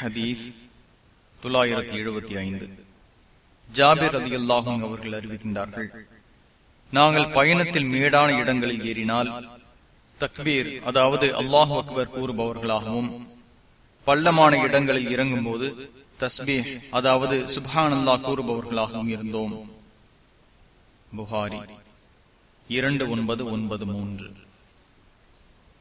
ஹதீஸ் தொள்ளாயிரத்தி எழுபத்தி ஐந்து. ஜாபிர் அலி அல்லாஹும் அவர்கள் அறிவிக்கின்றார்கள் நாங்கள் பயணத்தில் மேடான இடங்களில் ஏறினால் தக்பீர் அதாவது அல்லாஹு அக்பர் கூறுபவர்களாகவும் பள்ளமான இடங்களில் இறங்கும் போது தஸ்பீர் அதாவது சுபான் அல்லா கூறுபவர்களாகவும் இருந்தோம். புகாரி இரண்டு ஒன்பது ஒன்பது மூன்று.